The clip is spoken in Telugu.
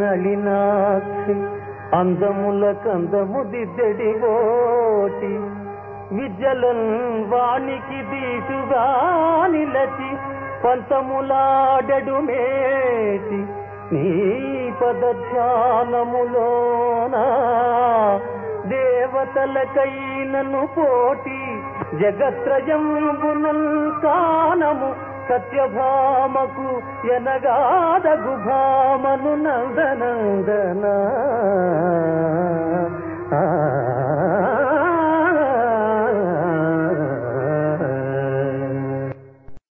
నళినాక్షి అందముల కందము దిద్దడి ఓటి విద్యలన్ వానికి దీటుగా నిలచి పంతములాడడు మేటి నీ పద ధ్యానములోనా దేవతలకైనను పోటీ జగత్రయంబునల్ కానము సత్యభామకు ఎనగాదగు భామను నందనందనా.